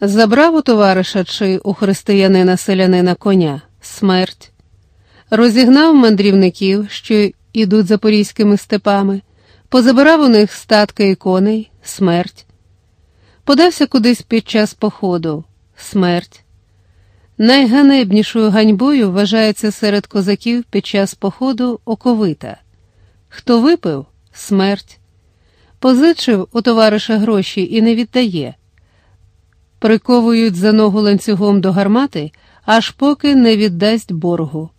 Забрав у товариша чи у християнина селянина коня? Смерть, розігнав мандрівників, що ідуть запорізькими степами, позабирав у них статки і коней. Смерть, подався кудись під час походу. Смерть. Найганебнішою ганьбою вважається серед козаків під час походу оковита. Хто випив? Смерть, позичив у товариша гроші і не віддає приковують за ногу ланцюгом до гармати, аж поки не віддасть боргу.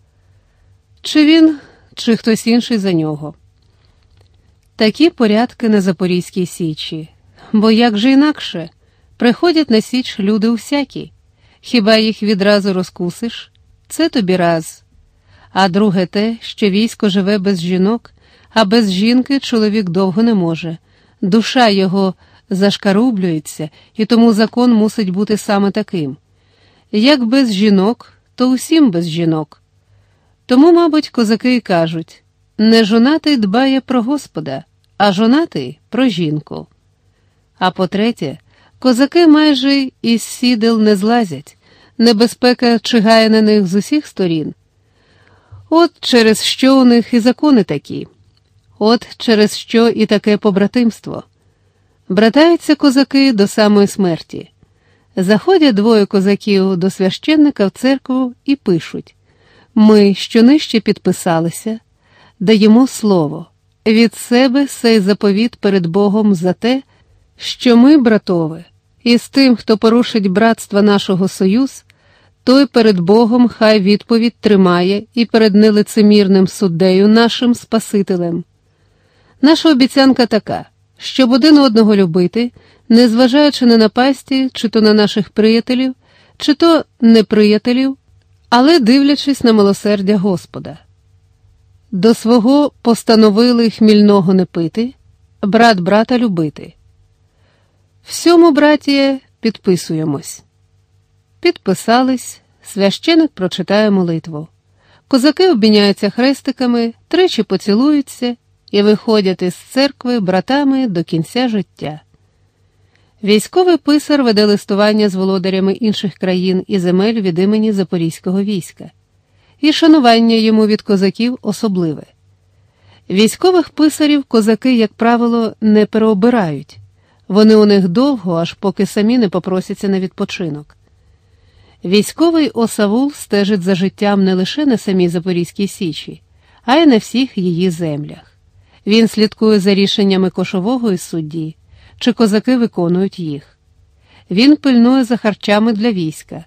Чи він, чи хтось інший за нього. Такі порядки на Запорізькій Січі, бо як же інакше приходять на Січ люди усякі, хіба їх відразу розкусиш? Це тобі раз. А друге те, що військо живе без жінок, а без жінки чоловік довго не може, душа його зашкарублюється, і тому закон мусить бути саме таким. Як без жінок, то усім без жінок. Тому, мабуть, козаки й кажуть не жонатий дбає про Господа, а жонатий про жінку. А по-третє, козаки майже із сідел не злазять, небезпека чигає на них з усіх сторін. От через що у них і закони такі, от через що і таке побратимство. Братаються козаки до самої смерті. Заходять двоє козаків до священника в церкву і пишуть: ми, що нижче підписалися, даємо слово від себе сей заповіт перед Богом за те, що ми, братове, і з тим, хто порушить братства нашого союз, той перед Богом хай відповідь тримає і перед нелицемірним суддею нашим Спасителем. Наша обіцянка така щоб один одного любити, незважаючи на напасті, чи то на наших приятелів, чи то неприятелів, але дивлячись на милосердя Господа. До свого постановили хмільного не пити, брат брата любити. Всьому, братіє, підписуємось. Підписались, священик прочитає молитву. Козаки обміняються хрестиками, тричі поцілуються і виходять із церкви братами до кінця життя. Військовий писар веде листування з володарями інших країн і земель від імені Запорізького війська, і шанування йому від козаків особливе. Військових писарів козаки, як правило, не переобирають, вони у них довго, аж поки самі не попросяться на відпочинок. Військовий осавул стежить за життям не лише на самій Запорізькій Січі, а й на всіх її землях. Він слідкує за рішеннями кошового і судді, чи козаки виконують їх. Він пильнує за харчами для війська.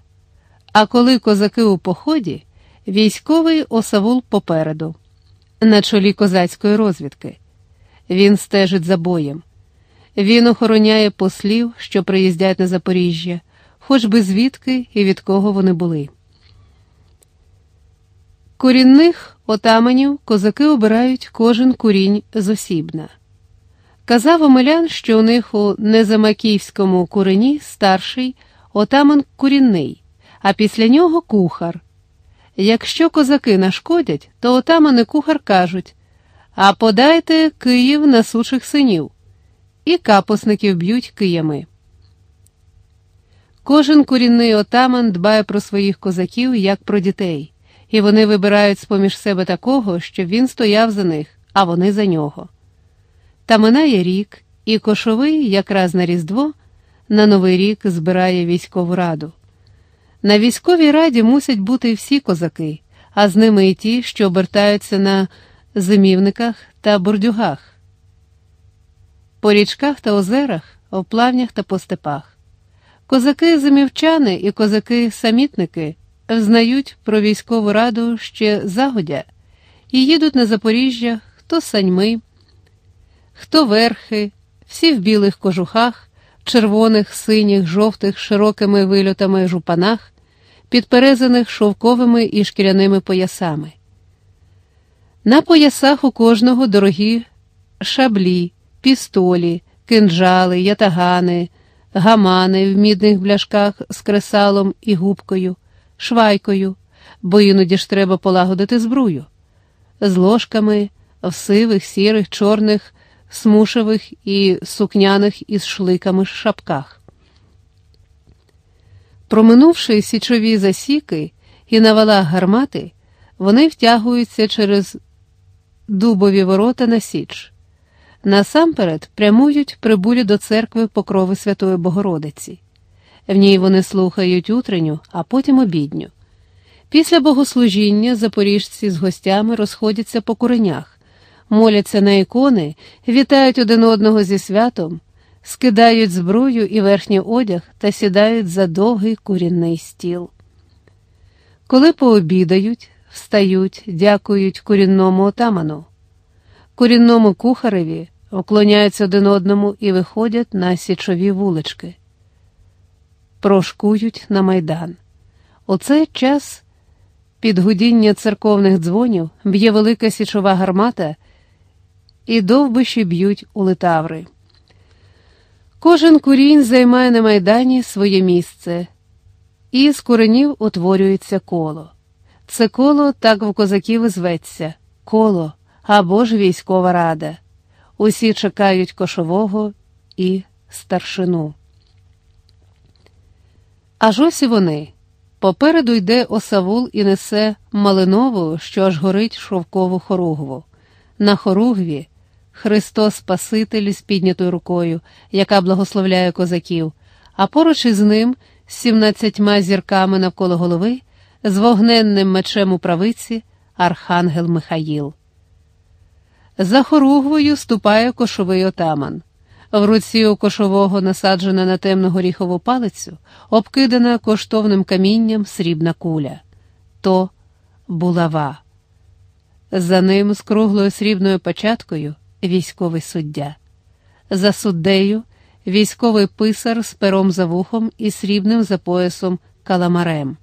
А коли козаки у поході, військовий осавул попереду, на чолі козацької розвідки. Він стежить за боєм. Він охороняє послів, що приїздять на Запоріжжя, хоч би звідки і від кого вони були. Корінних отаманів козаки обирають кожен курінь зосібна. Казав Омелян, що у них у Незамаківському курені старший отаман курінний, а після нього кухар. Якщо козаки нашкодять, то отаман і кухар кажуть А подайте Київ на сучих синів, і капосників б'ють киями. Кожен курінний отаман дбає про своїх козаків як про дітей і вони вибирають з поміж себе такого, щоб він стояв за них, а вони за нього. Та минає рік, і кошовий, якраз на Різдво, на Новий рік збирає військову раду. На військовій раді мусять бути всі козаки, а з ними і ті, що обертаються на зимівниках та бурдюгах, по річках та озерах, в плавнях та по степах. Козаки зимівчани і козаки-самітники знають про військову раду ще загодя і їдуть на Запоріжжя хто саньми, хто верхи, всі в білих кожухах, червоних, синіх, жовтих, широкими вильотами жупанах, підперезаних шовковими і шкіряними поясами. На поясах у кожного дорогі шаблі, пістолі, кинджали, ятагани, гамани в мідних бляшках з кресалом і губкою швайкою, бо іноді ж треба полагодити збрую, з ложками в сивих, сірих, чорних, смушевих і сукняних із шликами шапках. Проминувши січові засіки і на валах гармати, вони втягуються через дубові ворота на Січ. Насамперед прямують прибулі до церкви Покрови Святої Богородиці. В ній вони слухають утренню, а потім обідню. Після богослужіння запоріжці з гостями розходяться по куренях, моляться на ікони, вітають один одного зі святом, скидають зброю і верхній одяг та сідають за довгий курінний стіл. Коли пообідають, встають, дякують курінному отаману, курінному кухареві, вклоняються один одному і виходять на січові вулички, прошкують на майдан. У цей час під гудіння церковних дзвонів б'є велика січова гармата, і довбиші б'ють у литаври. Кожен курінь займає на майдані своє місце, і з куренів утворюється коло. Це коло так в козаків і зветься коло або ж військова рада. Усі чекають кошового і старшину. Аж ось і вони. Попереду йде осавул і несе малинову, що аж горить шовкову хоругву. На хоругві Христос Спаситель з піднятою рукою, яка благословляє козаків, а поруч із ним з сімнадцятьма зірками навколо голови, з вогненним мечем у правиці Архангел Михаїл. За хоругвою ступає кошовий отаман. В руці у кошового насаджена на темну горіхову палицю, обкидана коштовним камінням срібна куля. То булава. За ним з круглою срібною початкою військовий суддя. За суддею військовий писар з пером за вухом і срібним за поясом каламарем.